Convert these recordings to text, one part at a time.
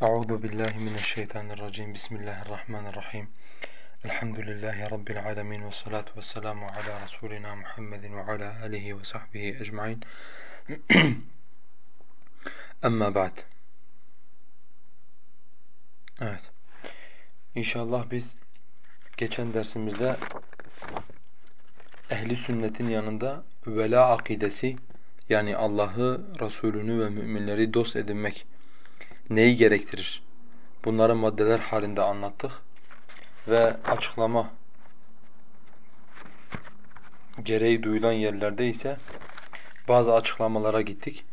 Euzu billahi mineşşeytanirracim. Bismillahirrahmanirrahim. Elhamdülillahi rabbil alamin ve salatu vesselamu ala resulina Muhammedin ve ala alihi ve sahbihi ecmaîn. Amma ba'd. Evet. İnşallah biz geçen dersimizde ehli sünnetin yanında vela akidesi yani Allah'ı, Resulünü ve müminleri dost edinmek neyi gerektirir? Bunları maddeler halinde anlattık ve açıklama gereği duyulan yerlerde ise bazı açıklamalara gittik.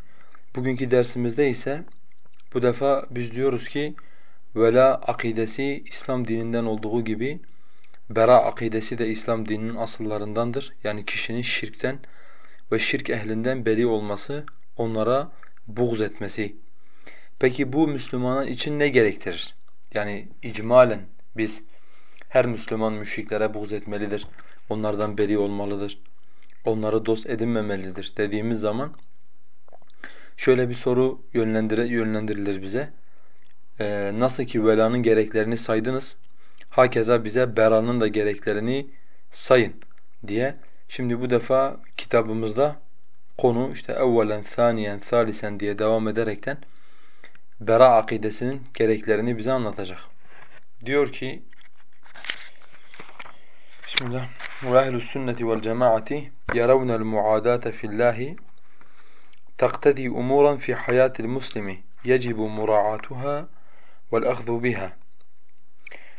Bugünkü dersimizde ise bu defa biz diyoruz ki vela akidesi İslam dininden olduğu gibi bera akidesi de İslam dininin asıllarındandır. Yani kişinin şirkten ve şirk ehlinden beri olması, onlara buğz etmesi Peki bu Müslümanın için ne gerektirir? Yani icmalen biz her Müslüman müşriklere buğz etmelidir, onlardan beri olmalıdır, onları dost edinmemelidir dediğimiz zaman şöyle bir soru yönlendirilir bize. Ee, nasıl ki velanın gereklerini saydınız, hakeza bize beranın da gereklerini sayın diye. Şimdi bu defa kitabımızda konu işte evvelen, thaniyen, thalisen diye devam ederekten bera akidesinin gereklerini bize anlatacak. Diyor ki Bismillah ve ehlus sünneti vel cemaati yaravna'l muadate fillahi تقتضي أمورا في حياة المسلم يجب مراعاتها والأخذ بها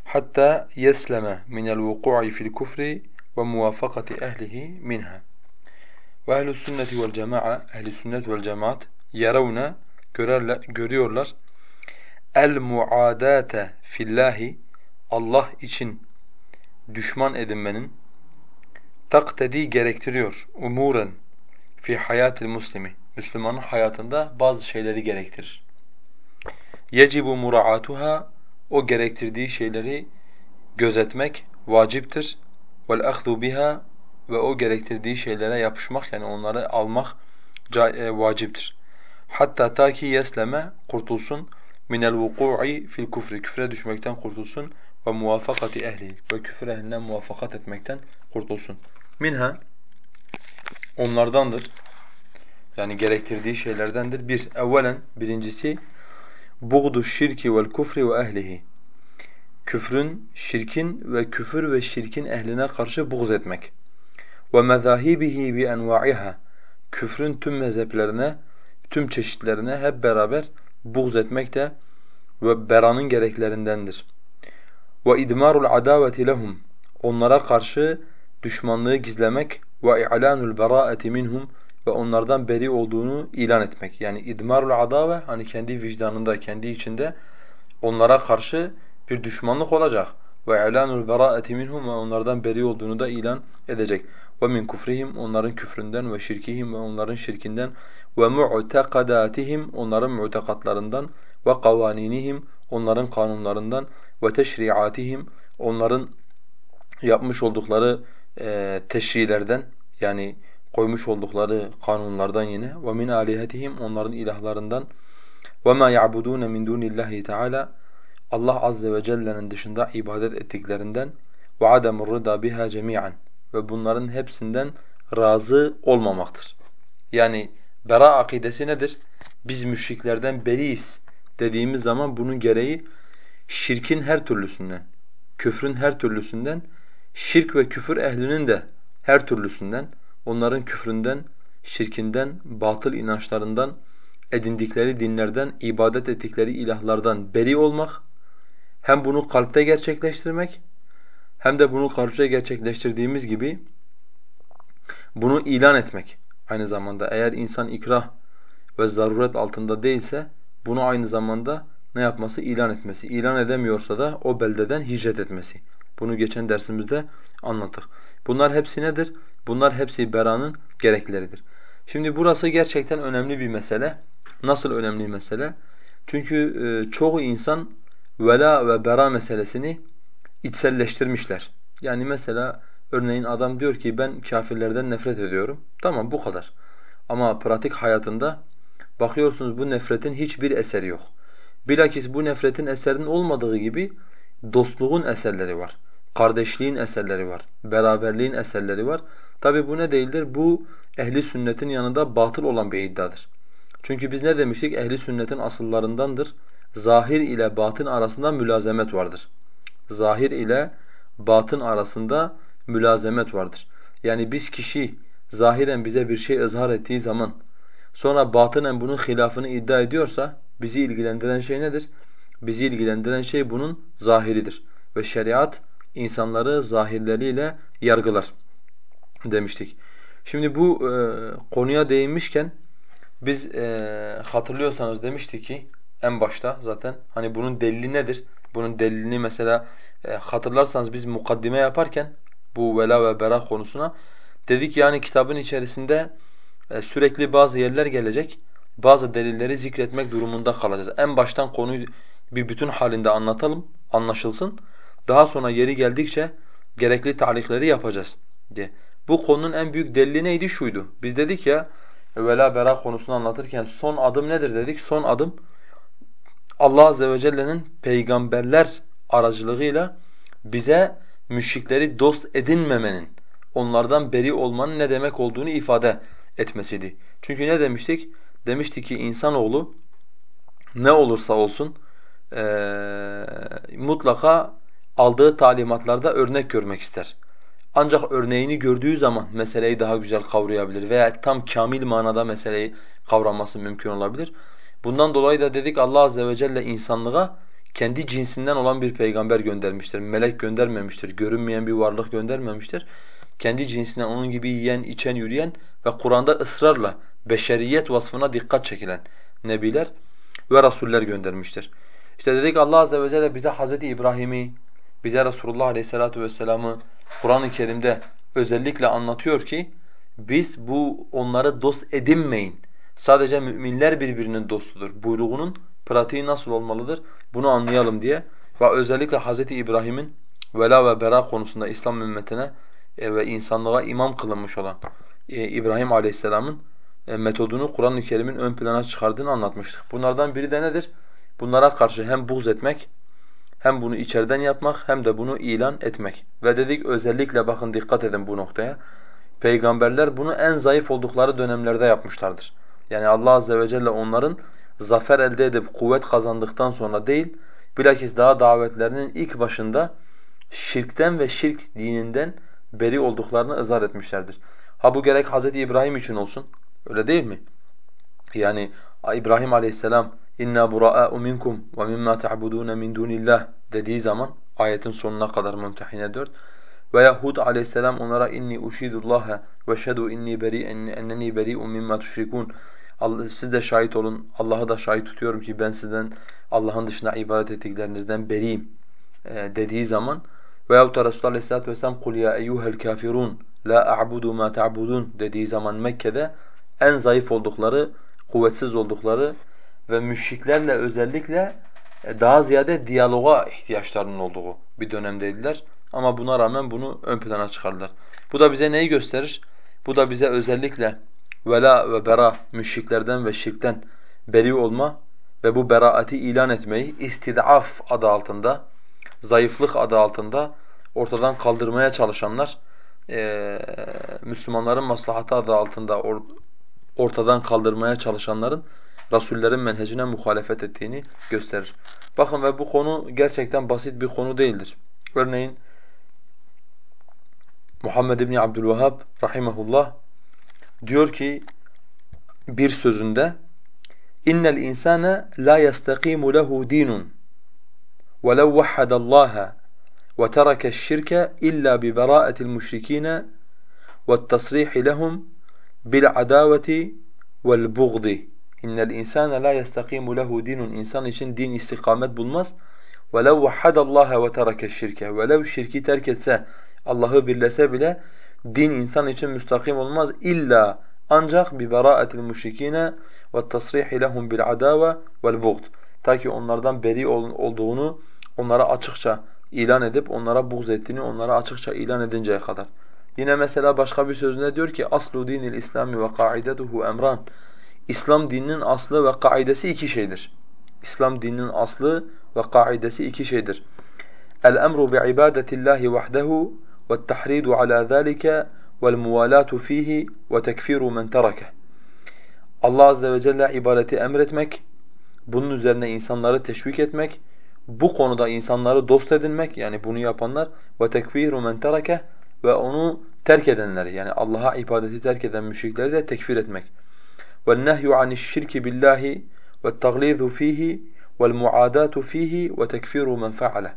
حتى يسلم من الوقوع في الكفر وموافقة أهله منها وأهل السنة والجماعة أهل السنة والجماعة يرون görerler, görüyorlar. El muadate fillahi Allah için düşman edinmenin taktedi gerektiriyor. Umuren fi hayatil muslimi. Müslümanın hayatında bazı şeyleri gerektirir. Yecibu muraatuha o gerektirdiği şeyleri gözetmek vaciptir. Vel ahzu biha ve o gerektirdiği şeylere yapışmak yani onları almak e, vaciptir. Hatta ta ki yesleme kurtulsun minel vuku'i fil kufri küfre düşmekten kurtulsun ve muvafakati ehli ve küfür ehlinden muvaffakat etmekten kurtulsun. Minha onlardandır. Yani gerektirdiği şeylerdendir. Bir, evvelen birincisi buğdu şirki vel kufri ve ehlihi. Küfrün, şirkin ve küfür ve şirkin ehline karşı buğz etmek. Ve mezahibihi bi enva'iha. Küfrün tüm mezheplerine tüm çeşitlerine hep beraber buğz etmek de ve beranın gereklerindendir. Ve idmarul adaveti lehum onlara karşı düşmanlığı gizlemek ve i'lanul beraati minhum ve onlardan beri olduğunu ilan etmek. Yani idmarul adave hani kendi vicdanında, kendi içinde onlara karşı bir düşmanlık olacak. Ve i'lanul beraati minhum ve onlardan beri olduğunu da ilan edecek. Ve min kufrihim onların küfründen ve şirkihim ve onların şirkinden ve mu'tekadatihim onların mu'tekatlarından ve kavaninihim onların kanunlarından ve teşriatihim onların yapmış oldukları e, teşrilerden yani koymuş oldukları kanunlardan yine. Ve min alihetihim onların ilahlarından. Ve ma ya'budun min dunillahi teala Allah azze ve celle'nin dışında ibadet ettiklerinden. Ve ademur rıda biha cemian. Ve bunların hepsinden razı olmamaktır. Yani Bera akidesi nedir? Biz müşriklerden beriyiz dediğimiz zaman bunun gereği şirkin her türlüsünden, küfrün her türlüsünden, şirk ve küfür ehlinin de her türlüsünden, onların küfründen, şirkinden, batıl inançlarından, edindikleri dinlerden, ibadet ettikleri ilahlardan beri olmak, hem bunu kalpte gerçekleştirmek, hem de bunu kalpte gerçekleştirdiğimiz gibi bunu ilan etmek. Aynı zamanda eğer insan ikrah ve zaruret altında değilse bunu aynı zamanda ne yapması? İlan etmesi. İlan edemiyorsa da o beldeden hicret etmesi. Bunu geçen dersimizde anlattık. Bunlar hepsi nedir? Bunlar hepsi beranın gerekleridir. Şimdi burası gerçekten önemli bir mesele. Nasıl önemli bir mesele? Çünkü e, çoğu insan vela ve bera meselesini içselleştirmişler. Yani mesela Örneğin adam diyor ki ben kafirlerden nefret ediyorum. Tamam bu kadar. Ama pratik hayatında bakıyorsunuz bu nefretin hiçbir eseri yok. Bilakis bu nefretin eserinin olmadığı gibi dostluğun eserleri var. Kardeşliğin eserleri var. Beraberliğin eserleri var. Tabi bu ne değildir? Bu ehli sünnetin yanında batıl olan bir iddiadır. Çünkü biz ne demiştik? Ehli sünnetin asıllarındandır. Zahir ile batın arasında mülazemet vardır. Zahir ile batın arasında mülazemet vardır. Yani biz kişi zahiren bize bir şey ızhar ettiği zaman sonra batınen bunun hilafını iddia ediyorsa bizi ilgilendiren şey nedir? Bizi ilgilendiren şey bunun zahiridir. Ve şeriat insanları zahirleriyle yargılar demiştik. Şimdi bu e, konuya değinmişken biz e, hatırlıyorsanız demiştik ki en başta zaten hani bunun delili nedir? Bunun delilini mesela e, hatırlarsanız biz mukaddime yaparken bu vela ve bera konusuna dedik yani kitabın içerisinde e, sürekli bazı yerler gelecek. Bazı delilleri zikretmek durumunda kalacağız. En baştan konuyu bir bütün halinde anlatalım, anlaşılsın. Daha sonra yeri geldikçe gerekli talikleri yapacağız diye. Bu konunun en büyük delili neydi? Şuydu. Biz dedik ya vela bera konusunu anlatırken son adım nedir dedik? Son adım Allah azze ve celle'nin peygamberler aracılığıyla bize müşrikleri dost edinmemenin, onlardan beri olmanın ne demek olduğunu ifade etmesiydi. Çünkü ne demiştik? Demiştik ki insanoğlu ne olursa olsun e, mutlaka aldığı talimatlarda örnek görmek ister. Ancak örneğini gördüğü zaman meseleyi daha güzel kavrayabilir veya tam kamil manada meseleyi kavraması mümkün olabilir. Bundan dolayı da dedik Allah azze ve celle insanlığa kendi cinsinden olan bir peygamber göndermiştir. Melek göndermemiştir, görünmeyen bir varlık göndermemiştir. Kendi cinsinden onun gibi yiyen, içen, yürüyen ve Kur'an'da ısrarla beşeriyet vasfına dikkat çekilen nebiler ve rasuller göndermiştir. İşte dedik Allah azze ve celle bize Hz. İbrahim'i, bize Resulullah aleyhissalatu vesselam'ı Kur'an-ı Kerim'de özellikle anlatıyor ki biz bu onları dost edinmeyin. Sadece müminler birbirinin dostudur. Buyruğunun pratiği nasıl olmalıdır? Bunu anlayalım diye ve özellikle Hz. İbrahim'in vela ve bera konusunda İslam ümmetine e, ve insanlığa imam kılınmış olan e, İbrahim Aleyhisselam'ın e, metodunu Kur'an-ı Kerim'in ön plana çıkardığını anlatmıştık. Bunlardan biri de nedir? Bunlara karşı hem buğz etmek, hem bunu içeriden yapmak hem de bunu ilan etmek. Ve dedik özellikle bakın dikkat edin bu noktaya. Peygamberler bunu en zayıf oldukları dönemlerde yapmışlardır. Yani Allah azze ve celle onların zafer elde edip kuvvet kazandıktan sonra değil, bilakis daha davetlerinin ilk başında şirkten ve şirk dininden beri olduklarını ızhar etmişlerdir. Ha bu gerek Hz. İbrahim için olsun, öyle değil mi? Yani İbrahim aleyhisselam inna buraa'u minkum ve mimma ta'budun min dunillah dediği zaman ayetin sonuna kadar Mümtehine 4 ve Yahud aleyhisselam onlara inni uşidullaha ve şedu inni beri'en enneni beri'un mimma tuşrikun siz de şahit olun Allah'ı da şahit tutuyorum ki ben sizden Allah'ın dışında ibadet ettiklerinizden beriyim e, dediği zaman veyahut da Resulullah Aleyhisselatü Vesselam kul ya eyyuhel kafirun la a'budu ma ta'budun dediği zaman Mekke'de en zayıf oldukları, kuvvetsiz oldukları ve müşriklerle özellikle e, daha ziyade diyaloğa ihtiyaçlarının olduğu bir dönemdeydiler. Ama buna rağmen bunu ön plana çıkardılar. Bu da bize neyi gösterir? Bu da bize özellikle vela ve bera müşriklerden ve şirkten beri olma ve bu beraati ilan etmeyi istidaf adı altında, zayıflık adı altında ortadan kaldırmaya çalışanlar, e, Müslümanların maslahatı adı altında or, ortadan kaldırmaya çalışanların Rasullerin menhecine muhalefet ettiğini gösterir. Bakın ve bu konu gerçekten basit bir konu değildir. Örneğin Muhammed İbni Abdülvehhab rahimahullah diyor ki bir sözünde innel insane la yastakimu lehu dinun وَلَوْ وَحَّدَ اللّٰهَ وَتَرَكَ الشِّرْكَ إِلَّا بِبَرَاءَةِ الْمُشْرِكِينَ وَالتَّصْرِيحِ لَهُمْ بِالْعَدَاوَةِ وَالْبُغْضِ İnnel insane la yestakimu lehu dinun. İnsan için din istikamet bulmaz. وَلَوْ وَحَّدَ اللّٰهَ وَتَرَكَ الشِّرْكَ وَلَوْ şirki terk etse, Allah'ı birlese bile din insan için müstakim olmaz. İlla ancak bi bera'atil müşrikine ve tasrih lehum bil adawa vel buğd. Ta ki onlardan beri olduğunu onlara açıkça ilan edip onlara buğz ettiğini onlara açıkça ilan edinceye kadar. Yine mesela başka bir sözünde diyor ki aslu dinil İslami ve kaidetuhu emran. İslam dininin aslı ve kaidesi iki şeydir. İslam dininin aslı ve kaidesi iki şeydir. El-emru bi'ibadetillahi vahdehu ve't-tahridu ala zalika ve'l-muvalatu fihi ve tekfiru men terake. Allah azze ve celle ibadeti emretmek, bunun üzerine insanları teşvik etmek, bu konuda insanları dost edinmek yani bunu yapanlar ve tekfiru men terake ve onu terk edenleri yani Allah'a ibadeti terk eden müşrikleri de tekfir etmek. وَالنَّهْيُ عَنِ الشِّرْكِ بِاللّٰهِ وَالتَّغْلِيظُ ف۪يهِ وَالْمُعَادَاتُ ف۪يهِ وَتَكْفِيرُ مَنْ فَعَلَهُ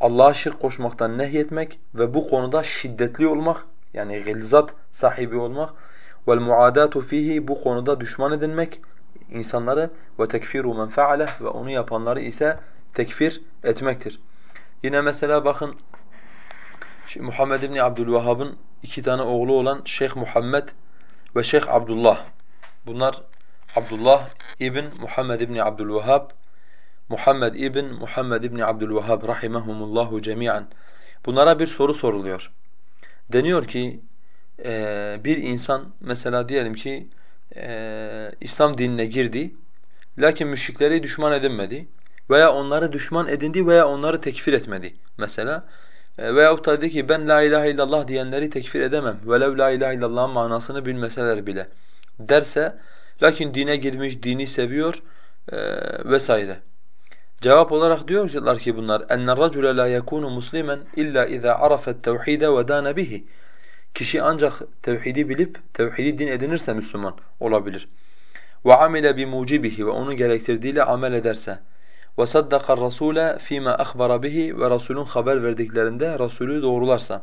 Allah'a şirk koşmaktan nehyetmek ve bu konuda şiddetli olmak yani gilzat sahibi olmak vel muadatu fihi bu konuda düşman edinmek insanları ve tekfiru men faaleh ve onu yapanları ise tekfir etmektir. Yine mesela bakın Şimdi Muhammed İbni Abdülvehhab'ın iki tane oğlu olan Şeyh Muhammed ve Şeyh Abdullah. Bunlar Abdullah İbn Muhammed İbni Abdülvehhab Muhammed İbn Muhammed İbni Abdülvehhab rahimehumullahu cemiyan. Bunlara bir soru soruluyor. Deniyor ki e, bir insan mesela diyelim ki e, İslam dinine girdi lakin müşrikleri düşman edinmedi veya onları düşman edindi veya onları tekfir etmedi mesela. E, veyahut da dedi ki ben la ilahe illallah diyenleri tekfir edemem. Velev la ilahe illallah'ın manasını bilmeseler bile derse lakin dine girmiş, dini seviyor e, vesaire. Cevap olarak diyorlar ki bunlar enne racule la yekunu muslimen illa iza arafet tevhide ve dana bihi. Kişi ancak tevhidi bilip tevhidi din edinirse Müslüman olabilir. Ve amile bi mucibihi ve onu gerektirdiğiyle amel ederse. وَصَدَّقَ الرَّسُولَ ف۪ي مَا أَخْبَرَ بِهِ Ve Resulün haber verdiklerinde Resulü doğrularsa.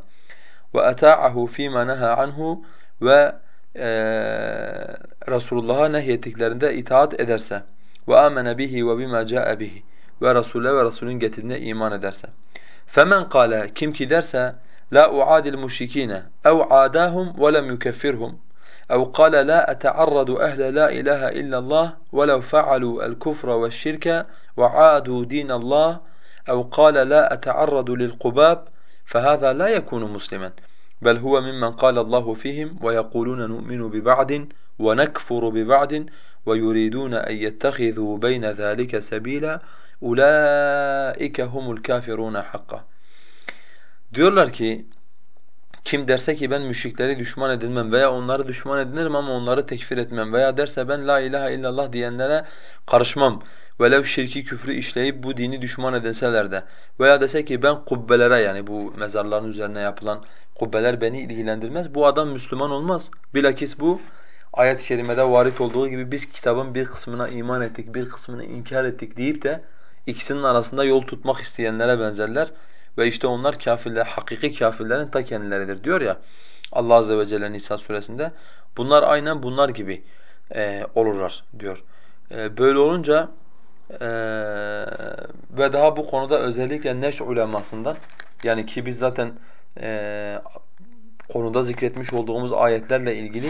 وَأَتَاعَهُ ف۪ي مَا نَهَى عَنْهُ Ve e, Resulullah'a nehyettiklerinde itaat ederse. وَآمَنَ بِهِ وَبِمَا جَاءَ بِهِ ve Resul'e ve Resul'ün getirdiğine iman ederse. Femen kâle kim ki derse la uadil müşrikîne ev adahum ve lem yukeffirhum ev kâle la etearradu ehle la ilahe illallah ve lev fa'alu el kufra ve şirke ve adu dinallah ev kâle la etearradu lil kubab فهذا لا يكون مسلما بل هو ممن قال الله فيهم ويقولون نؤمن ببعد ونكفر ببعد ويريدون أن يتخذوا بين ذلك سبيلا أولئك هم الكافرون حقا Diyorlar ki kim derse ki ben müşrikleri düşman edinmem veya onları düşman edinirim ama onları tekfir etmem veya derse ben la ilahe illallah diyenlere karışmam velev şirki küfrü işleyip bu dini düşman edinseler de veya dese ki ben kubbelere yani bu mezarların üzerine yapılan kubbeler beni ilgilendirmez. Bu adam Müslüman olmaz. Bilakis bu ayet-i kerimede varit olduğu gibi biz kitabın bir kısmına iman ettik, bir kısmını inkar ettik deyip de ikisinin arasında yol tutmak isteyenlere benzerler. Ve işte onlar kafirler, hakiki kafirlerin ta kendileridir diyor ya Allah Azze ve Celle Nisa suresinde. Bunlar aynen bunlar gibi e, olurlar diyor. E, böyle olunca ee, ve daha bu konuda özellikle neş ulemasından yani ki biz zaten e, konuda zikretmiş olduğumuz ayetlerle ilgili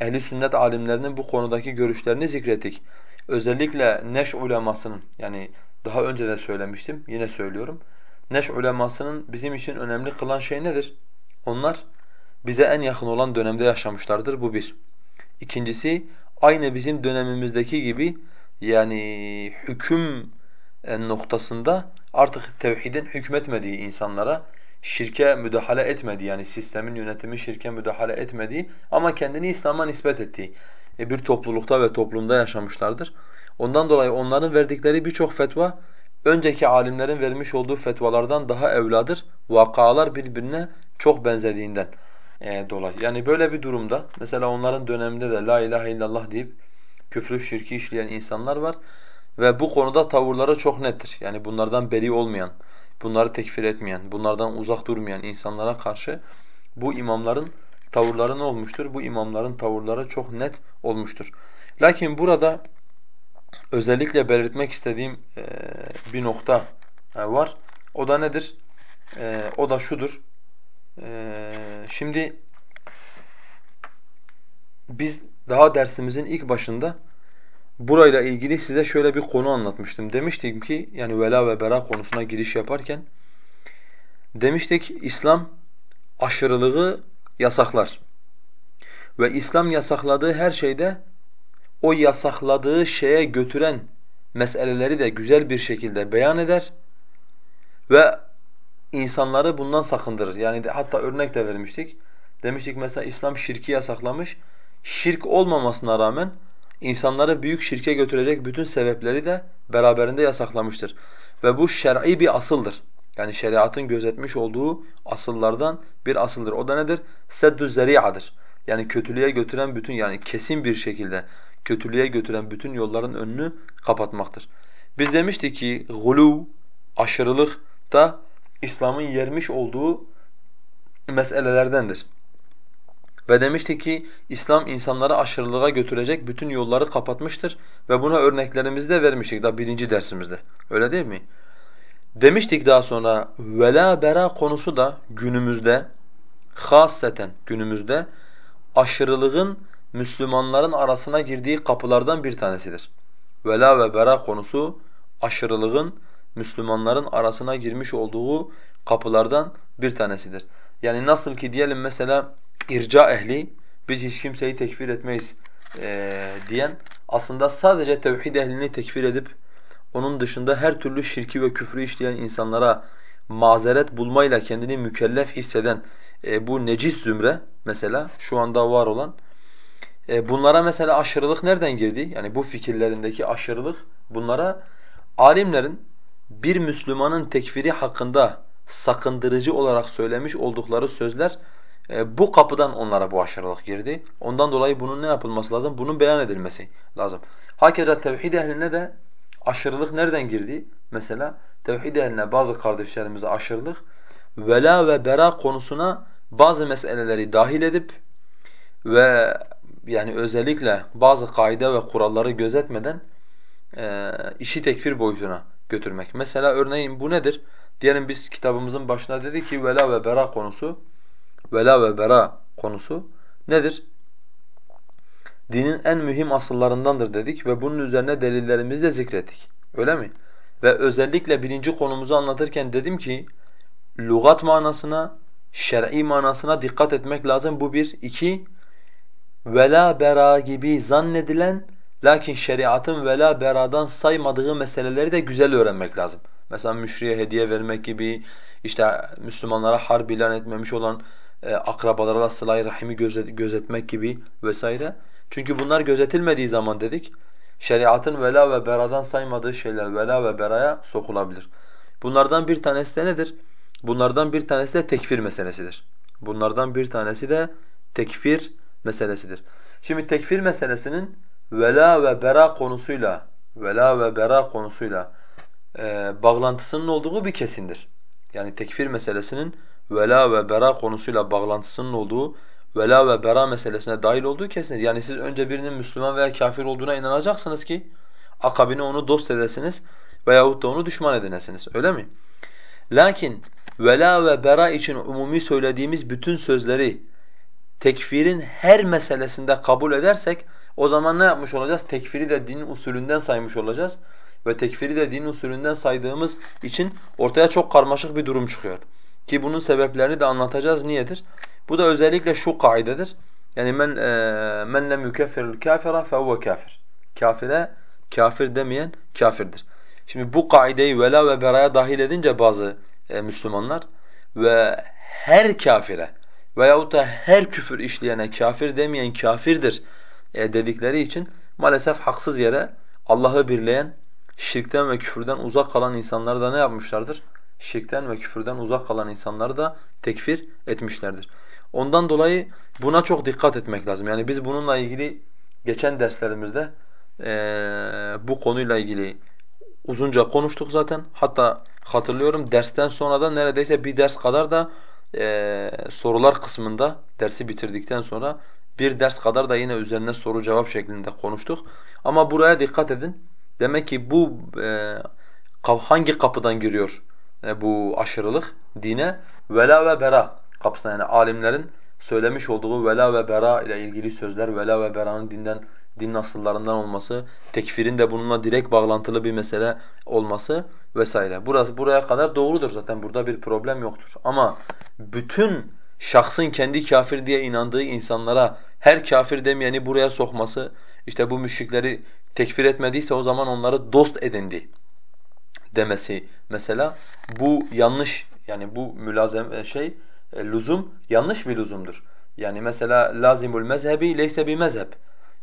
ehli sünnet alimlerinin bu konudaki görüşlerini zikrettik. Özellikle neş ulemasının yani daha önce de söylemiştim yine söylüyorum. Neş ulemasının bizim için önemli kılan şey nedir? Onlar bize en yakın olan dönemde yaşamışlardır bu bir. İkincisi aynı bizim dönemimizdeki gibi yani hüküm e, noktasında artık tevhidin hükmetmediği insanlara şirke müdahale etmediği yani sistemin yönetimi şirke müdahale etmediği ama kendini İslam'a nispet ettiği e, bir toplulukta ve toplumda yaşamışlardır. Ondan dolayı onların verdikleri birçok fetva önceki alimlerin vermiş olduğu fetvalardan daha evladır. Vakalar birbirine çok benzediğinden e, dolayı. Yani böyle bir durumda mesela onların döneminde de la ilahe illallah deyip küfrü şirki işleyen insanlar var ve bu konuda tavırları çok nettir. Yani bunlardan beri olmayan, bunları tekfir etmeyen, bunlardan uzak durmayan insanlara karşı bu imamların tavırları ne olmuştur? Bu imamların tavırları çok net olmuştur. Lakin burada özellikle belirtmek istediğim bir nokta var. O da nedir? O da şudur. Şimdi biz daha dersimizin ilk başında burayla ilgili size şöyle bir konu anlatmıştım. Demiştim ki yani vela ve bera konusuna giriş yaparken demiştik İslam aşırılığı yasaklar. Ve İslam yasakladığı her şeyde o yasakladığı şeye götüren meseleleri de güzel bir şekilde beyan eder ve insanları bundan sakındırır. Yani de, hatta örnek de vermiştik. Demiştik mesela İslam şirki yasaklamış. Şirk olmamasına rağmen insanları büyük şirke götürecek bütün sebepleri de beraberinde yasaklamıştır. Ve bu şer'i bir asıldır. Yani şeriatın gözetmiş olduğu asıllardan bir asıldır. O da nedir? Seddü zeri'adır. Yani kötülüğe götüren bütün yani kesin bir şekilde kötülüğe götüren bütün yolların önünü kapatmaktır. Biz demiştik ki gulu, aşırılık da İslam'ın yermiş olduğu meselelerdendir. Ve demiştik ki İslam insanları aşırılığa götürecek bütün yolları kapatmıştır ve buna örneklerimizi de vermiştik daha birinci dersimizde. Öyle değil mi? Demiştik daha sonra vela bera konusu da günümüzde hasseten günümüzde aşırılığın Müslümanların arasına girdiği kapılardan bir tanesidir. Vela ve bera konusu aşırılığın Müslümanların arasına girmiş olduğu kapılardan bir tanesidir. Yani nasıl ki diyelim mesela irca ehli biz hiç kimseyi tekfir etmeyiz e, diyen aslında sadece tevhid ehlini tekfir edip onun dışında her türlü şirki ve küfrü işleyen insanlara mazeret bulmayla kendini mükellef hisseden e, bu necis zümre mesela şu anda var olan e, bunlara mesela aşırılık nereden girdi? Yani bu fikirlerindeki aşırılık bunlara alimlerin bir Müslümanın tekfiri hakkında sakındırıcı olarak söylemiş oldukları sözler e, bu kapıdan onlara bu aşırılık girdi. Ondan dolayı bunun ne yapılması lazım? Bunun beyan edilmesi lazım. Hakeza tevhid ehline de aşırılık nereden girdi? Mesela tevhid ehline bazı kardeşlerimize aşırılık vela ve bera konusuna bazı meseleleri dahil edip ve yani özellikle bazı kaide ve kuralları gözetmeden e, işi tekfir boyutuna götürmek. Mesela örneğin bu nedir? Diyelim biz kitabımızın başına dedi ki vela ve bera konusu vela ve bera konusu nedir? Dinin en mühim asıllarındandır dedik ve bunun üzerine delillerimizi de zikrettik. Öyle mi? Ve özellikle birinci konumuzu anlatırken dedim ki lügat manasına, şer'i manasına dikkat etmek lazım. Bu bir. iki vela bera gibi zannedilen lakin şeriatın vela beradan saymadığı meseleleri de güzel öğrenmek lazım. Mesela müşriye hediye vermek gibi, işte Müslümanlara harp ilan etmemiş olan e, akrabalara sıla rahimi gözet, gözetmek gibi vesaire. Çünkü bunlar gözetilmediği zaman dedik, şeriatın vela ve beradan saymadığı şeyler vela ve beraya sokulabilir. Bunlardan bir tanesi de nedir? Bunlardan bir tanesi de tekfir meselesidir. Bunlardan bir tanesi de tekfir meselesidir. Şimdi tekfir meselesinin vela ve bera konusuyla vela ve bera konusuyla e, bağlantısının olduğu bir kesindir. Yani tekfir meselesinin vela ve bera konusuyla bağlantısının olduğu, vela ve bera meselesine dahil olduğu kesindir. Yani siz önce birinin Müslüman veya kafir olduğuna inanacaksınız ki akabine onu dost edesiniz veyahut da onu düşman edinesiniz. Öyle mi? Lakin vela ve bera için umumi söylediğimiz bütün sözleri tekfirin her meselesinde kabul edersek o zaman ne yapmış olacağız? Tekfiri de dinin usulünden saymış olacağız. Ve tekfiri de dinin usulünden saydığımız için ortaya çok karmaşık bir durum çıkıyor. Ki bunun sebeplerini de anlatacağız. Niyedir? Bu da özellikle şu kaidedir. Yani men e, men lem yukeffirul kafira fehuve kafir. Kafire kafir demeyen kafirdir. Şimdi bu kaideyi vela ve beraya dahil edince bazı e, Müslümanlar ve her kafire veyahut da her küfür işleyene kafir demeyen kafirdir e, dedikleri için maalesef haksız yere Allah'ı birleyen, şirkten ve küfürden uzak kalan insanları da ne yapmışlardır? Şirkten ve küfürden uzak kalan insanları da tekfir etmişlerdir. Ondan dolayı buna çok dikkat etmek lazım. Yani biz bununla ilgili geçen derslerimizde e, bu konuyla ilgili uzunca konuştuk zaten. Hatta hatırlıyorum dersten sonra da neredeyse bir ders kadar da e, sorular kısmında dersi bitirdikten sonra bir ders kadar da yine üzerine soru cevap şeklinde konuştuk. Ama buraya dikkat edin. Demek ki bu e, hangi kapıdan giriyor e, bu aşırılık dine? Vela ve bera kapısına yani alimlerin söylemiş olduğu vela ve bera ile ilgili sözler, vela ve beranın dinden din asıllarından olması, tekfirin de bununla direkt bağlantılı bir mesele olması vesaire. Burası buraya kadar doğrudur zaten burada bir problem yoktur. Ama bütün şahsın kendi kafir diye inandığı insanlara her kafir demeyeni buraya sokması, işte bu müşrikleri tekfir etmediyse o zaman onları dost edindi demesi mesela bu yanlış yani bu mülazem e, şey e, lüzum yanlış bir lüzumdur. Yani mesela lazimul mezhebi leyse bir mezhep.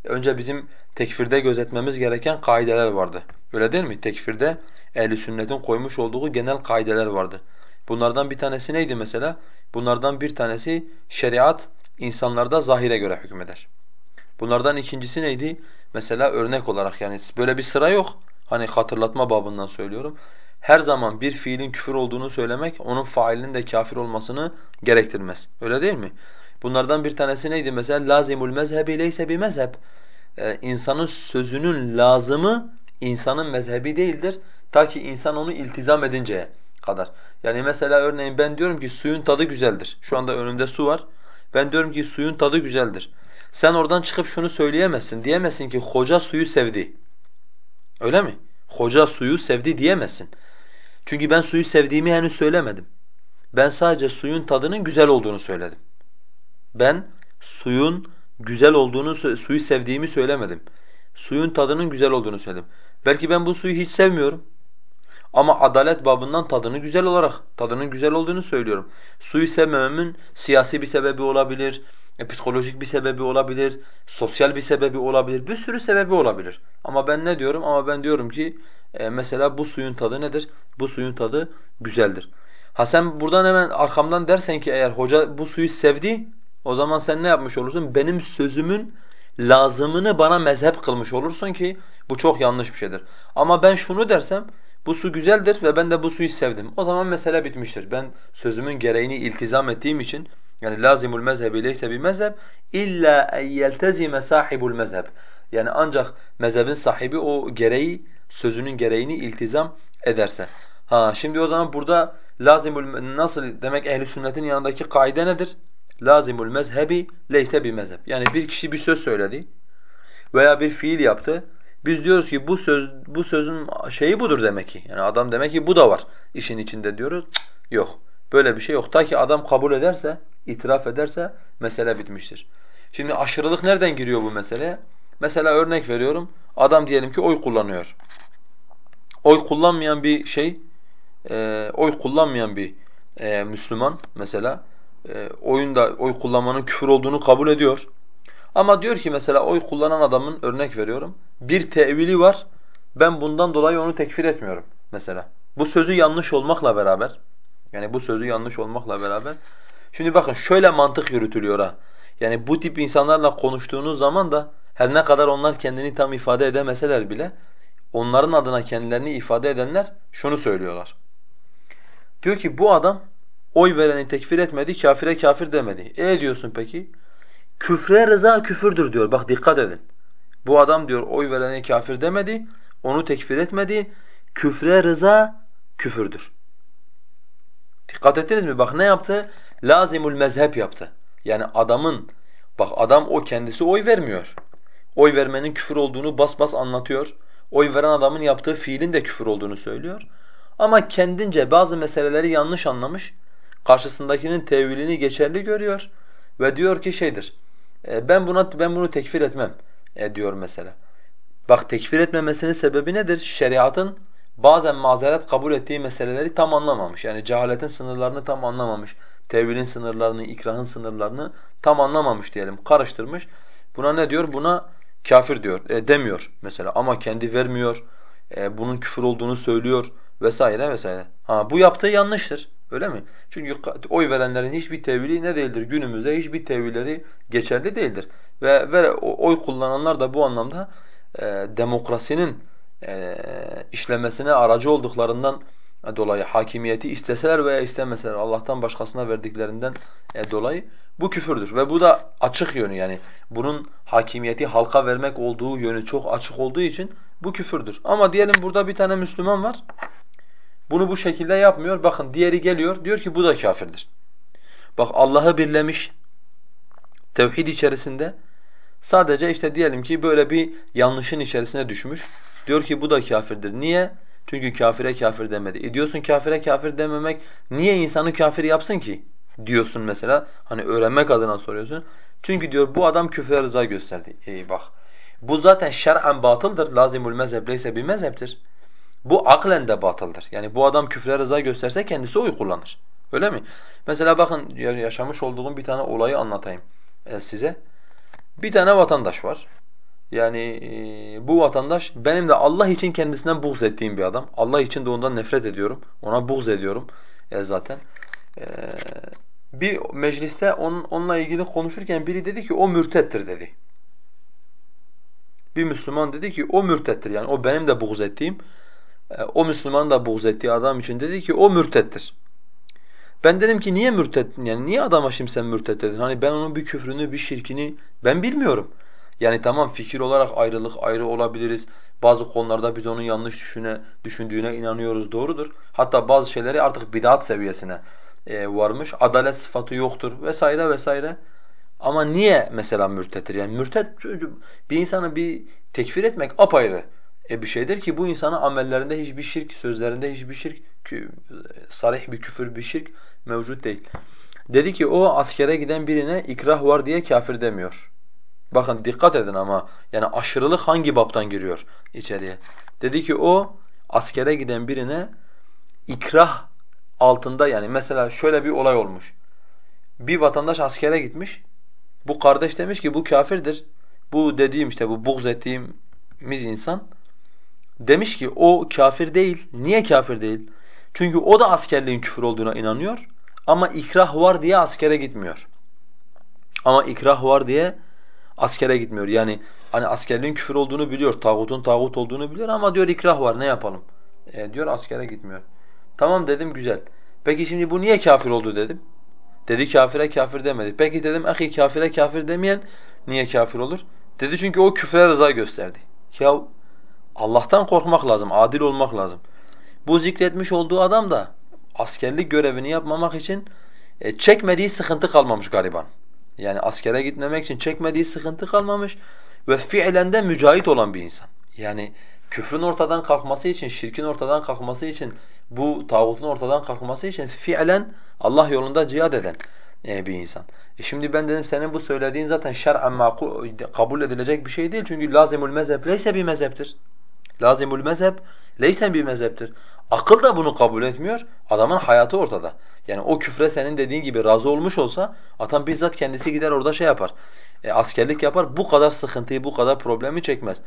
Önce bizim tekfirde gözetmemiz gereken kaideler vardı. Öyle değil mi? Tekfirde ehli sünnetin koymuş olduğu genel kaideler vardı. Bunlardan bir tanesi neydi mesela? Bunlardan bir tanesi şeriat insanlarda zahire göre hükmeder. Bunlardan ikincisi neydi? Mesela örnek olarak yani böyle bir sıra yok. Hani hatırlatma babından söylüyorum. Her zaman bir fiilin küfür olduğunu söylemek onun failinin de kafir olmasını gerektirmez. Öyle değil mi? Bunlardan bir tanesi neydi mesela? Lazimul mezhebi leyse bir mezhep. Ee, insanın sözünün lazımı insanın mezhebi değildir. Ta ki insan onu iltizam edinceye kadar. Yani mesela örneğin ben diyorum ki suyun tadı güzeldir. Şu anda önümde su var. Ben diyorum ki suyun tadı güzeldir. Sen oradan çıkıp şunu söyleyemezsin. Diyemezsin ki hoca suyu sevdi. Öyle mi? Hoca suyu sevdi diyemezsin. Çünkü ben suyu sevdiğimi henüz söylemedim. Ben sadece suyun tadının güzel olduğunu söyledim. Ben suyun güzel olduğunu, suyu sevdiğimi söylemedim. Suyun tadının güzel olduğunu söyledim. Belki ben bu suyu hiç sevmiyorum. Ama adalet babından tadını güzel olarak, tadının güzel olduğunu söylüyorum. Suyu sevmememin siyasi bir sebebi olabilir, e, psikolojik bir sebebi olabilir, sosyal bir sebebi olabilir, bir sürü sebebi olabilir. Ama ben ne diyorum? Ama ben diyorum ki e, mesela bu suyun tadı nedir? Bu suyun tadı güzeldir. Ha sen buradan hemen arkamdan dersen ki eğer hoca bu suyu sevdi, o zaman sen ne yapmış olursun? Benim sözümün lazımını bana mezhep kılmış olursun ki bu çok yanlış bir şeydir. Ama ben şunu dersem, bu su güzeldir ve ben de bu suyu sevdim. O zaman mesele bitmiştir. Ben sözümün gereğini iltizam ettiğim için yani lazimul mezhebi leyse bir mezhep illa en yeltezime sahibul mezheb. Yani ancak mezhebin sahibi o gereği sözünün gereğini iltizam ederse. Ha şimdi o zaman burada lazimul nasıl demek ehli sünnetin yanındaki kaide nedir? Lazimul mezhebi leyse bir mezhep. Yani bir kişi bir söz söyledi veya bir fiil yaptı. Biz diyoruz ki bu söz bu sözün şeyi budur demek ki. Yani adam demek ki bu da var işin içinde diyoruz. Cık, yok. Böyle bir şey yok. Ta ki adam kabul ederse, itiraf ederse mesele bitmiştir. Şimdi aşırılık nereden giriyor bu meseleye? Mesela örnek veriyorum. Adam diyelim ki oy kullanıyor. Oy kullanmayan bir şey, e, oy kullanmayan bir e, Müslüman mesela e, oyunda oy kullanmanın küfür olduğunu kabul ediyor. Ama diyor ki mesela oy kullanan adamın örnek veriyorum. Bir tevili var. Ben bundan dolayı onu tekfir etmiyorum mesela. Bu sözü yanlış olmakla beraber yani bu sözü yanlış olmakla beraber şimdi bakın şöyle mantık yürütülüyor ha. Yani bu tip insanlarla konuştuğunuz zaman da her ne kadar onlar kendini tam ifade edemeseler bile onların adına kendilerini ifade edenler şunu söylüyorlar. Diyor ki bu adam oy vereni tekfir etmedi, kafire kafir demedi. E diyorsun peki? Küfre rıza küfürdür diyor. Bak dikkat edin. Bu adam diyor oy vereni kafir demedi, onu tekfir etmedi. Küfre rıza küfürdür. Dikkat ettiniz mi? Bak ne yaptı? Lazimul mezhep yaptı. Yani adamın, bak adam o kendisi oy vermiyor. Oy vermenin küfür olduğunu bas bas anlatıyor. Oy veren adamın yaptığı fiilin de küfür olduğunu söylüyor. Ama kendince bazı meseleleri yanlış anlamış. Karşısındakinin tevilini geçerli görüyor ve diyor ki şeydir. E, ben buna ben bunu tekfir etmem e, diyor mesela. Bak tekfir etmemesinin sebebi nedir? Şeriatın bazen mazeret kabul ettiği meseleleri tam anlamamış. Yani cehaletin sınırlarını tam anlamamış. Tevilin sınırlarını, ikrahın sınırlarını tam anlamamış diyelim. Karıştırmış. Buna ne diyor? Buna kafir diyor. E, demiyor mesela ama kendi vermiyor. E, bunun küfür olduğunu söylüyor vesaire vesaire. Ha bu yaptığı yanlıştır. Öyle mi? Çünkü oy verenlerin hiçbir tevili ne değildir? Günümüzde hiçbir tevilleri geçerli değildir. Ve, ve oy kullananlar da bu anlamda e, demokrasinin e, işlemesine aracı olduklarından dolayı hakimiyeti isteseler veya istemeseler Allah'tan başkasına verdiklerinden e, dolayı bu küfürdür ve bu da açık yönü yani bunun hakimiyeti halka vermek olduğu yönü çok açık olduğu için bu küfürdür. Ama diyelim burada bir tane Müslüman var. Bunu bu şekilde yapmıyor. Bakın diğeri geliyor diyor ki bu da kafirdir. Bak Allah'ı birlemiş tevhid içerisinde sadece işte diyelim ki böyle bir yanlışın içerisine düşmüş. Diyor ki bu da kafirdir. Niye? Çünkü kafire kafir demedi. E diyorsun kafire kafir dememek niye insanı kafir yapsın ki? Diyorsun mesela. Hani öğrenmek adına soruyorsun. Çünkü diyor bu adam küfre rıza gösterdi. Ey bak. Bu zaten şer'en batıldır. Lazimul mezhep leyse bir mezheptir. Bu aklen de batıldır. Yani bu adam küfre rıza gösterse kendisi oy kullanır. Öyle mi? Mesela bakın yaşamış olduğum bir tane olayı anlatayım e, size. Bir tane vatandaş var. Yani e, bu vatandaş benim de Allah için kendisinden buğz ettiğim bir adam. Allah için de ondan nefret ediyorum. Ona buğz ediyorum e, zaten. Bir mecliste onun, onunla ilgili konuşurken biri dedi ki o mürtettir dedi. Bir Müslüman dedi ki o mürtettir yani o benim de buğz ettiğim o Müslüman da buğz ettiği adam için dedi ki o mürtettir. Ben dedim ki niye mürtet yani niye adama şimdi sen mürtet dedin? Hani ben onun bir küfrünü, bir şirkini ben bilmiyorum. Yani tamam fikir olarak ayrılık ayrı olabiliriz. Bazı konularda biz onun yanlış düşüne, düşündüğüne inanıyoruz doğrudur. Hatta bazı şeyleri artık bid'at seviyesine e, varmış. Adalet sıfatı yoktur vesaire vesaire. Ama niye mesela mürtettir? Yani mürtet bir insanı bir tekfir etmek apayrı e bir şeydir ki bu insanın amellerinde hiçbir şirk, sözlerinde hiçbir şirk, sarih bir küfür, bir şirk mevcut değil. Dedi ki o askere giden birine ikrah var diye kafir demiyor. Bakın dikkat edin ama yani aşırılık hangi baptan giriyor içeriye? Dedi ki o askere giden birine ikrah altında yani mesela şöyle bir olay olmuş. Bir vatandaş askere gitmiş. Bu kardeş demiş ki bu kafirdir. Bu dediğim işte bu buğz ettiğimiz insan demiş ki o kafir değil. Niye kafir değil? Çünkü o da askerliğin küfür olduğuna inanıyor ama ikrah var diye askere gitmiyor. Ama ikrah var diye askere gitmiyor. Yani hani askerliğin küfür olduğunu biliyor, tağutun tağut olduğunu biliyor ama diyor ikrah var ne yapalım? E, diyor askere gitmiyor. Tamam dedim güzel. Peki şimdi bu niye kafir oldu dedim. Dedi kafire kafir demedi. Peki dedim ahi kafire kafir demeyen niye kafir olur? Dedi çünkü o küfre rıza gösterdi. Ya Allah'tan korkmak lazım, adil olmak lazım. Bu zikretmiş olduğu adam da askerlik görevini yapmamak için e, çekmediği sıkıntı kalmamış gariban. Yani askere gitmemek için çekmediği sıkıntı kalmamış ve fiilen de mücahit olan bir insan. Yani küfrün ortadan kalkması için, şirkin ortadan kalkması için, bu tağutun ortadan kalkması için fiilen Allah yolunda cihad eden e, bir insan. E şimdi ben dedim senin bu söylediğin zaten şer'en kabul edilecek bir şey değil. Çünkü lazimul mezhep leyse bir mezheptir. Lazimul mezhep leyse bir mezheptir. Akıl da bunu kabul etmiyor. Adamın hayatı ortada. Yani o küfre senin dediğin gibi razı olmuş olsa adam bizzat kendisi gider orada şey yapar. E, askerlik yapar. Bu kadar sıkıntıyı, bu kadar problemi çekmez.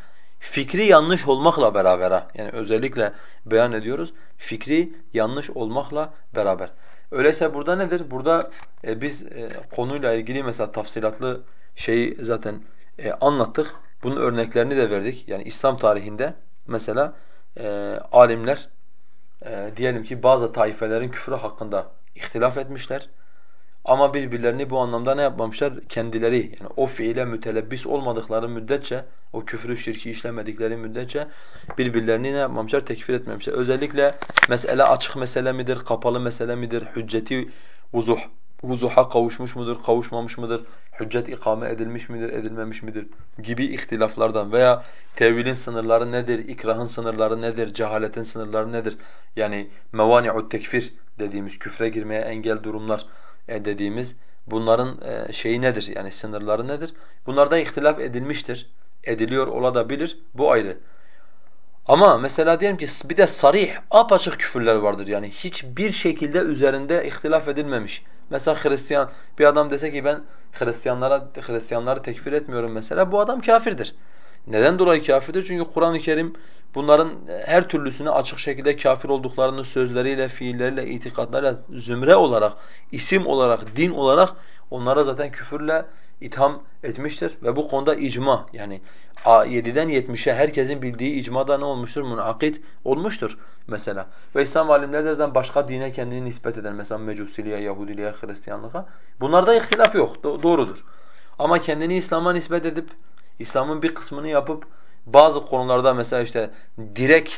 Fikri yanlış olmakla beraber ha. Yani özellikle beyan ediyoruz. Fikri yanlış olmakla beraber. Öyleyse burada nedir? Burada e, biz e, konuyla ilgili mesela tafsilatlı şeyi zaten e, anlattık. Bunun örneklerini de verdik. Yani İslam tarihinde mesela e, alimler e, diyelim ki bazı taifelerin küfrü hakkında ihtilaf etmişler. Ama birbirlerini bu anlamda ne yapmamışlar? Kendileri yani o fiile mütelebbis olmadıkları müddetçe, o küfrü şirki işlemedikleri müddetçe birbirlerini ne yapmamışlar? Tekfir etmemişler. Özellikle mesele açık mesele midir, kapalı mesele midir, hücceti vuzuh, vuzuha kavuşmuş mudur, kavuşmamış mıdır, hüccet ikame edilmiş midir, edilmemiş midir gibi ihtilaflardan veya tevilin sınırları nedir, ikrahın sınırları nedir, cehaletin sınırları nedir? Yani mevani'ut tekfir dediğimiz küfre girmeye engel durumlar e, dediğimiz bunların e, şeyi nedir yani sınırları nedir? Bunlarda ihtilaf edilmiştir. Ediliyor olabilir. Bu ayrı. Ama mesela diyelim ki bir de sarih, apaçık küfürler vardır yani hiçbir şekilde üzerinde ihtilaf edilmemiş. Mesela Hristiyan bir adam dese ki ben Hristiyanlara Hristiyanları tekfir etmiyorum mesela bu adam kafirdir. Neden dolayı kafirdir? Çünkü Kur'an-ı Kerim bunların her türlüsünü açık şekilde kafir olduklarını sözleriyle, fiilleriyle, itikadlarıyla zümre olarak, isim olarak, din olarak onlara zaten küfürle itham etmiştir ve bu konuda icma yani 7'den 70'e herkesin bildiği icma da ne olmuştur? Münakit olmuştur mesela. Ve İslam alimleri de başka dine kendini nispet eden mesela Mecusiliğe, Yahudiliğe, Hristiyanlığa bunlarda ihtilaf yok. Do doğrudur. Ama kendini İslam'a nispet edip İslam'ın bir kısmını yapıp bazı konularda mesela işte direkt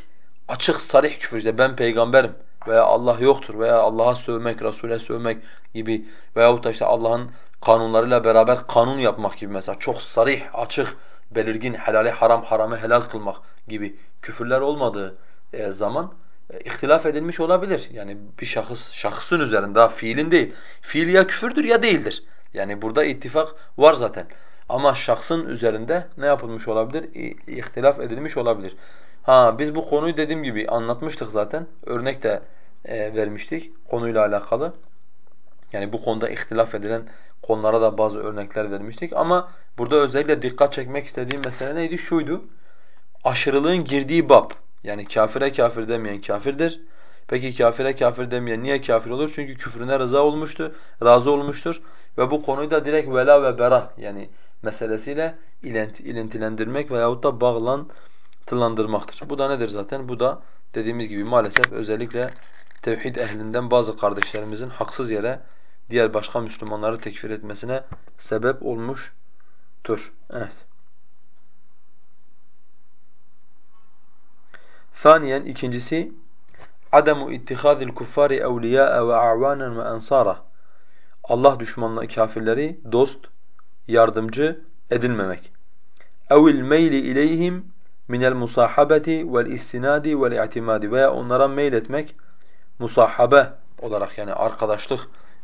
açık sarih küfür işte ben peygamberim veya Allah yoktur veya Allah'a sövmek, Resul'e sövmek gibi veyahut da işte Allah'ın kanunlarıyla beraber kanun yapmak gibi mesela çok sarih, açık, belirgin helali haram, haramı helal kılmak gibi küfürler olmadığı e, zaman e, ihtilaf edilmiş olabilir. Yani bir şahıs şahsın üzerinde daha fiilin değil. Fiil ya küfürdür ya değildir. Yani burada ittifak var zaten. Ama şahsın üzerinde ne yapılmış olabilir? İhtilaf edilmiş olabilir. Ha biz bu konuyu dediğim gibi anlatmıştık zaten. Örnek de e, vermiştik konuyla alakalı. Yani bu konuda ihtilaf edilen konulara da bazı örnekler vermiştik. Ama burada özellikle dikkat çekmek istediğim mesele neydi? Şuydu. Aşırılığın girdiği bab. Yani kafire kafir demeyen kafirdir. Peki kafire kafir demeyen niye kafir olur? Çünkü küfrüne rıza olmuştu, razı olmuştur. Ve bu konuyu da direkt vela ve bera yani meselesiyle ilintilendirmek veyahut da bağlantılandırmaktır. Bu da nedir zaten? Bu da dediğimiz gibi maalesef özellikle tevhid ehlinden bazı kardeşlerimizin haksız yere diğer başka Müslümanları tekfir etmesine sebep olmuştur. Evet. Thaniyen ikincisi Adamu ittihadil kuffari evliya ve a'vanen ve ensara. Allah düşmanları kafirleri dost, yardımcı edilmemek. Evil meyli ileyhim minel musahabeti vel istinadi vel i'timadi veya onlara meyletmek musahabe olarak yani arkadaşlık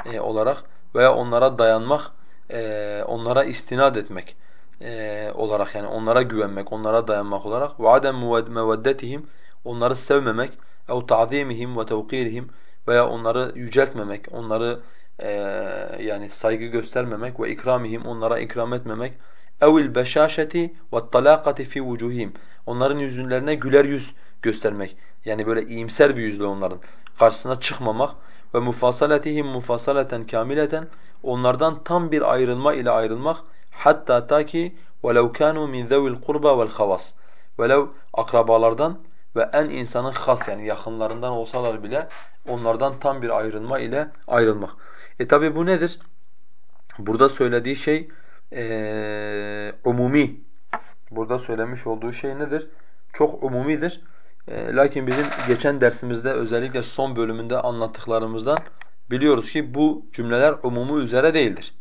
e, olarak veya onlara dayanmak, e, onlara istinad etmek e, olarak yani onlara güvenmek, onlara dayanmak olarak ve adem meveddetihim onları sevmemek ev ta'zimihim ve tevkirihim veya onları yüceltmemek, onları e, yani saygı göstermemek ve ikramihim onlara ikram etmemek evil beşaşeti ve talaqati fi vucuhim onların yüzlerine güler yüz göstermek yani böyle iyimser bir yüzle onların karşısına çıkmamak ve mufasaletihim mufasaleten kamileten onlardan tam bir ayrılma ile ayrılmak hatta ta ki وَلَوْ كَانُوا مِنْ ذَوِ الْقُرْبَى وَالْخَوَاسِ Velev akrabalardan ve en insanın has yani yakınlarından olsalar bile onlardan tam bir ayrılma ile ayrılmak. E tabi bu nedir? Burada söylediği şey ee, umumi. Burada söylemiş olduğu şey nedir? Çok umumidir. E, lakin bizim geçen dersimizde özellikle son bölümünde anlattıklarımızdan biliyoruz ki bu cümleler umumu üzere değildir.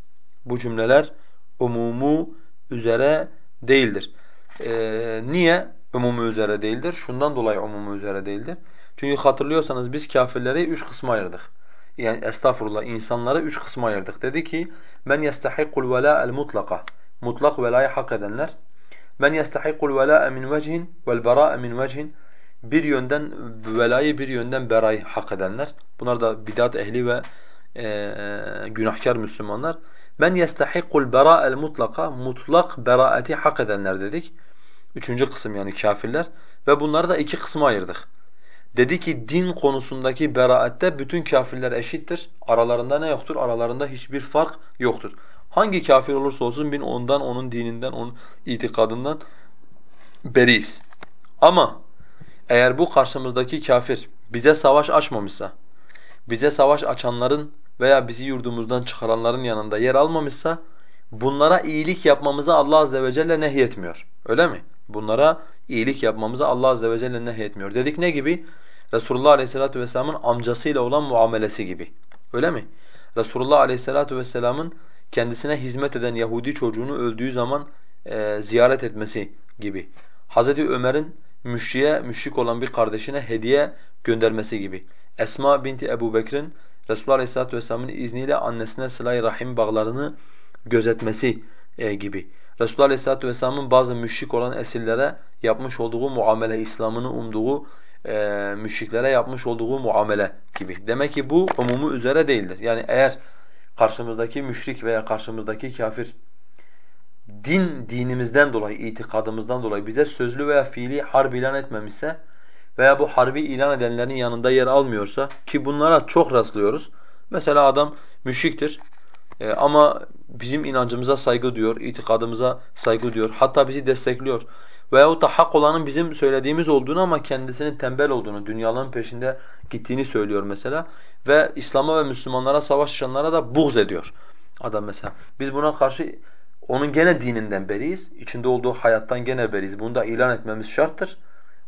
Bu cümleler umumu üzere değildir. E, niye umumu üzere değildir? Şundan dolayı umumu üzere değildir. Çünkü hatırlıyorsanız biz kafirleri üç kısma ayırdık. Yani estağfurullah insanları üç kısma ayırdık. Dedi ki men yestahikul vela'el mutlaka. Mutlak velayı hak edenler. Men yestahikul vela'a min vechin vel bera'a min vechin bir yönden velayı bir yönden berayı hak edenler. Bunlar da bidat ehli ve e, günahkar Müslümanlar. Men yestahikul bera'el mutlaka mutlak beraati hak edenler dedik. Üçüncü kısım yani kafirler ve bunları da iki kısma ayırdık. Dedi ki din konusundaki beraatte bütün kafirler eşittir. Aralarında ne yoktur? Aralarında hiçbir fark yoktur. Hangi kafir olursa olsun bin ondan, onun dininden, onun itikadından beriyiz. Ama eğer bu karşımızdaki kafir bize savaş açmamışsa, bize savaş açanların veya bizi yurdumuzdan çıkaranların yanında yer almamışsa, bunlara iyilik yapmamızı Allah azze ve celle nehyetmiyor. Öyle mi? Bunlara iyilik yapmamızı Allah azze ve celle nehyetmiyor. Dedik ne gibi? Resulullah aleyhissalatu vesselamın amcasıyla olan muamelesi gibi. Öyle mi? Resulullah aleyhissalatu vesselamın kendisine hizmet eden Yahudi çocuğunu öldüğü zaman e, ziyaret etmesi gibi. Hazreti Ömer'in müşriye, müşrik olan bir kardeşine hediye göndermesi gibi. Esma binti Ebu Bekir'in Resulullah Aleyhisselatü Vesselam'ın izniyle annesine sıla rahim bağlarını gözetmesi e, gibi. Resulullah Aleyhisselatü Vesselam'ın bazı müşrik olan esirlere yapmış olduğu muamele, İslam'ını umduğu e, müşriklere yapmış olduğu muamele gibi. Demek ki bu umumu üzere değildir. Yani eğer karşımızdaki müşrik veya karşımızdaki kafir din dinimizden dolayı, itikadımızdan dolayı bize sözlü veya fiili harp ilan etmemişse veya bu harbi ilan edenlerin yanında yer almıyorsa ki bunlara çok rastlıyoruz. Mesela adam müşriktir e, ama bizim inancımıza saygı duyuyor, itikadımıza saygı duyuyor. Hatta bizi destekliyor. Veyahut da hak olanın bizim söylediğimiz olduğunu ama kendisinin tembel olduğunu, dünyaların peşinde gittiğini söylüyor mesela. Ve İslam'a ve Müslümanlara savaş da buğz ediyor adam mesela. Biz buna karşı onun gene dininden beriyiz. İçinde olduğu hayattan gene beriyiz. Bunu da ilan etmemiz şarttır.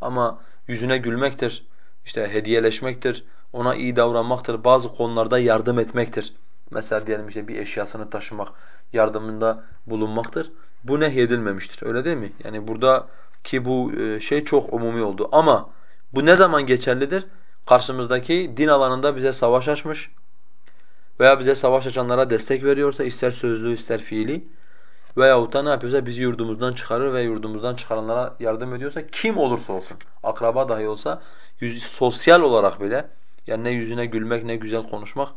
Ama yüzüne gülmektir, işte hediyeleşmektir, ona iyi davranmaktır, bazı konularda yardım etmektir. Mesela diyelim işte bir eşyasını taşımak, yardımında bulunmaktır. Bu nehyedilmemiştir. Öyle değil mi? Yani burada ki bu e, şey çok umumi oldu. Ama bu ne zaman geçerlidir? Karşımızdaki din alanında bize savaş açmış veya bize savaş açanlara destek veriyorsa ister sözlü ister fiili veyahut da ne yapıyorsa bizi yurdumuzdan çıkarır ve yurdumuzdan çıkaranlara yardım ediyorsa kim olursa olsun, akraba dahi olsa yüz, sosyal olarak bile yani ne yüzüne gülmek ne güzel konuşmak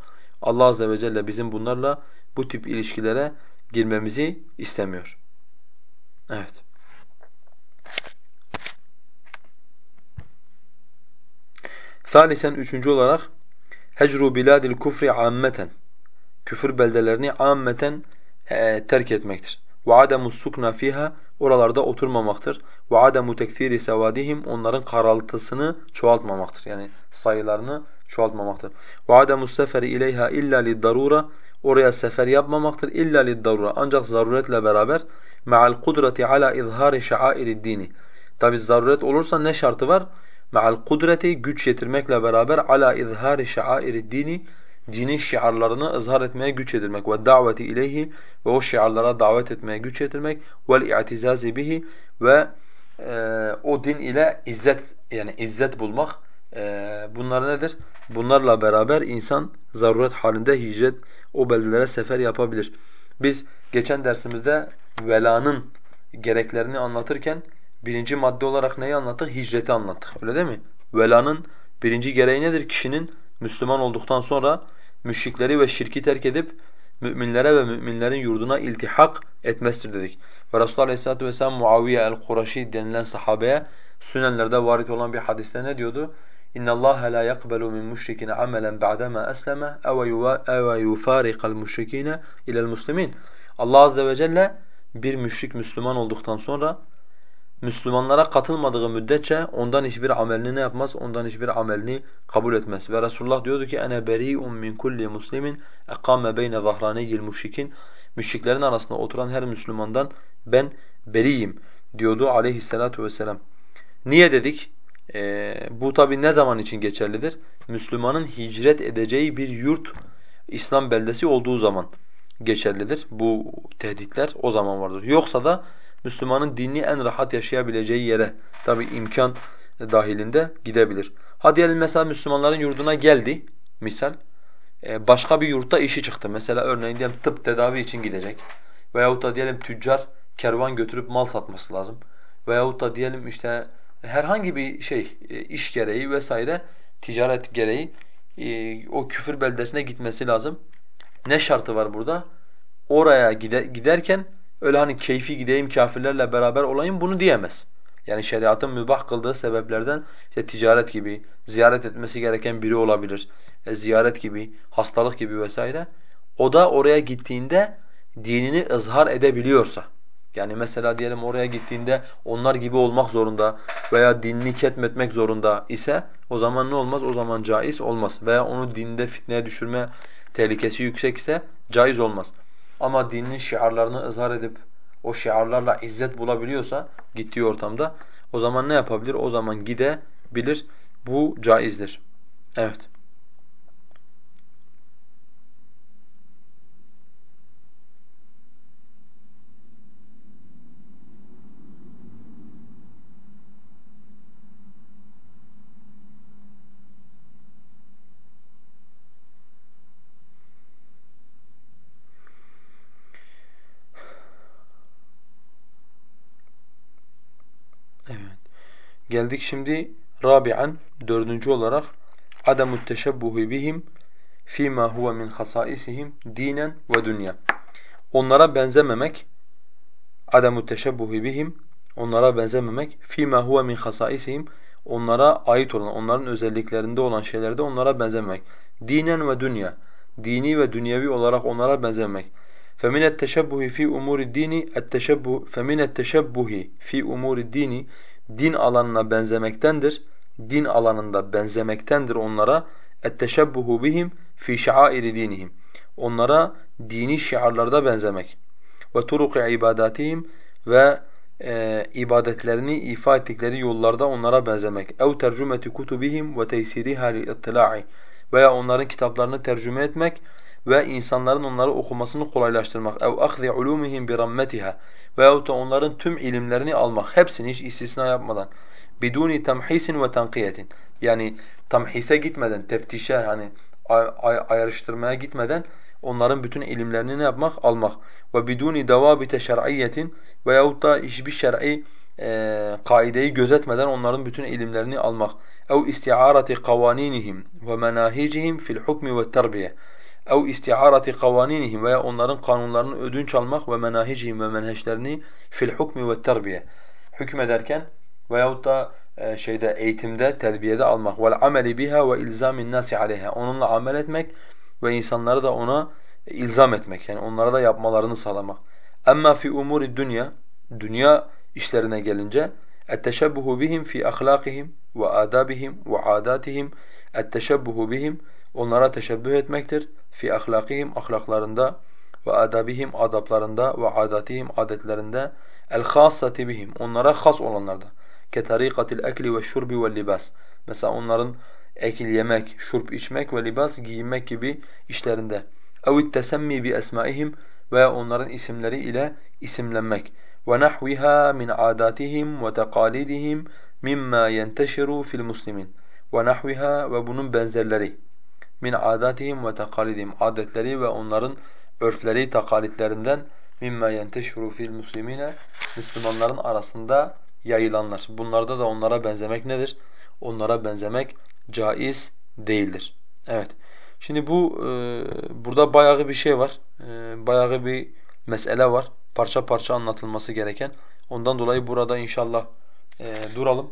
Allah azze ve celle bizim bunlarla bu tip ilişkilere girmemizi istemiyor. Evet. Thalisen üçüncü olarak hecru biladil kufri ammeten küfür beldelerini ammeten e, terk etmektir. Ve ademu sukna oralarda oturmamaktır. Ve ademu tekfiri sevadihim onların karaltısını çoğaltmamaktır. Yani sayılarını çoğaltmamaktır. Ve ademu seferi ileyha illa lid-darura oraya sefer yapmamaktır illa lid-darura ancak zaruretle beraber ma'al kudreti ala izhari şaairid-dini. Tabi zaruret olursa ne şartı var? Ma'al kudreti güç yetirmekle beraber ala izhari şaairid-dini dinin şiarlarını ızhar etmeye güç yetirmek ve daveti ileyhi ve o şiarlara davet etmeye güç yetirmek vel i'tizazi bihi ve e, o din ile izzet yani izzet bulmak e, bunlar nedir? Bunlarla beraber insan zaruret halinde hicret o beldelere sefer yapabilir. Biz geçen dersimizde velanın gereklerini anlatırken birinci madde olarak neyi anlattık? Hicreti anlattık. Öyle değil mi? Velanın birinci gereği nedir? Kişinin Müslüman olduktan sonra müşrikleri ve şirki terk edip müminlere ve müminlerin yurduna iltihak etmesidir dedik. Ve Resulullah Aleyhisselatü Vesselam Muaviye el-Kuraşi denilen sahabeye sünenlerde varit olan bir hadiste ne diyordu? اِنَّ اللّٰهَ لَا يَقْبَلُ مِنْ مُشْرِكٍ عَمَلًا بَعْدَمَا أَسْلَمَ اَوَ يُفَارِقَ الْمُشْرِك۪ينَ اِلَى الْمُسْلِمِينَ Allah Azze ve Celle bir müşrik Müslüman olduktan sonra Müslümanlara katılmadığı müddetçe ondan hiçbir amelini ne yapmaz? Ondan hiçbir amelini kabul etmez. Ve Resulullah diyordu ki ene beri'un min kulli muslimin ekame beyne zahraniyil müşrikin. Müşriklerin arasında oturan her Müslümandan ben beriyim diyordu aleyhissalatu vesselam. Niye dedik? Ee, bu tabi ne zaman için geçerlidir? Müslümanın hicret edeceği bir yurt İslam beldesi olduğu zaman geçerlidir. Bu tehditler o zaman vardır. Yoksa da Müslümanın dinini en rahat yaşayabileceği yere tabi imkan dahilinde gidebilir. Ha diyelim mesela Müslümanların yurduna geldi misal. E, başka bir yurtta işi çıktı. Mesela örneğin diyelim tıp tedavi için gidecek. Veyahut da diyelim tüccar kervan götürüp mal satması lazım. Veyahut da diyelim işte herhangi bir şey e, iş gereği vesaire ticaret gereği e, o küfür beldesine gitmesi lazım. Ne şartı var burada? Oraya giderken öyle hani keyfi gideyim kafirlerle beraber olayım bunu diyemez. Yani şeriatın mübah kıldığı sebeplerden işte ticaret gibi, ziyaret etmesi gereken biri olabilir, e, ziyaret gibi, hastalık gibi vesaire. O da oraya gittiğinde dinini ızhar edebiliyorsa. Yani mesela diyelim oraya gittiğinde onlar gibi olmak zorunda veya dinini ketmetmek zorunda ise o zaman ne olmaz? O zaman caiz olmaz. Veya onu dinde fitneye düşürme tehlikesi yüksek ise caiz olmaz. Ama dinin şiarlarını ızhar edip o şiarlarla izzet bulabiliyorsa gittiği ortamda o zaman ne yapabilir? O zaman gidebilir. Bu caizdir. Evet. Geldik şimdi rabi'an dördüncü olarak ademu teşebbuhi bihim fîmâ huve min hasaisihim dinen ve dünya. Onlara benzememek ademu teşebbuhi bihim onlara benzememek fîmâ huve min hasaisihim onlara ait olan, onların özelliklerinde olan şeylerde onlara benzememek. Dinen ve dünya. Dini ve dünyevi olarak onlara benzememek. فَمِنَ التَّشَبُّهِ فِي اُمُورِ الدِّينِ التَّشَبُّهِ فَمِنَ التَّشَبُّهِ فِي اُمُورِ الدِّينِ din alanına benzemektendir. Din alanında benzemektendir onlara etteşebbuhu bihim fi şairi dinihim. Onlara dini şiarlarda benzemek. Ve turuki ibadatihim ve e, ibadetlerini ifa ettikleri yollarda onlara benzemek. Ev tercümeti kutubihim ve teysiriha li'ittila'i veya onların kitaplarını tercüme etmek ve insanların onları okumasını kolaylaştırmak. Ev ahzi ulumihim bi veyahut da onların tüm ilimlerini almak, hepsini hiç istisna yapmadan biduni temhisin ve tenkiyetin yani tamhise gitmeden, teftişe hani ay ay ayrıştırmaya gitmeden onların bütün ilimlerini ne yapmak? Almak. Ve biduni devabite şer'iyyetin veyahut da hiçbir şer'i e, kaideyi gözetmeden onların bütün ilimlerini almak. Ev isti'arati kavaninihim ve menahicihim fil hukmi ve terbiye ev isti'arati kavaninihim veya onların kanunlarını ödünç almak ve menahicihim ve menheşlerini fil hukmi ve terbiye hükmederken veyahut da e, şeyde eğitimde, terbiyede almak vel ameli biha ve ilzamin nasi aleyha onunla amel etmek ve insanları da ona ilzam etmek yani onlara da yapmalarını sağlamak. Amma fi umuri dünya dünya işlerine gelince etteşebbuhu bihim fi ahlakihim ve adabihim ve adatihim etteşebbuhu bihim onlara teşebbüh etmektir. Fi ahlakihim ahlaklarında ve adabihim adaplarında ve adatihim adetlerinde el hassati bihim onlara has olanlarda. Ketarikatil ekli ve şurbi ve libas. Mesela onların ekil yemek, şurp içmek ve libas giyinmek gibi işlerinde. Ev tesemmi bi esmaihim veya onların isimleri ile isimlenmek. Ve nahviha min adatihim ve tekalidihim mimma yenteşiru fil muslimin. Ve nahviha ve bunun benzerleri. Min adatihim ve tekalidihim. Adetleri ve onların örfleri, takalitlerinden mimma yenteşiru fil muslimine. Müslümanların arasında yayılanlar. Bunlarda da onlara benzemek nedir? Onlara benzemek caiz değildir. Evet. Şimdi bu e, burada bayağı bir şey var. E, bayağı bir mesele var. Parça parça anlatılması gereken. Ondan dolayı burada inşallah e, duralım.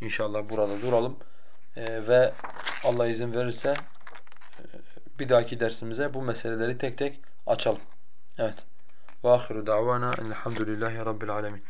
İnşallah burada duralım. E, ve Allah izin verirse bir dahaki dersimize bu meseleleri tek tek açalım. Evet. Ve ahiru davana elhamdülillahi rabbil alemin.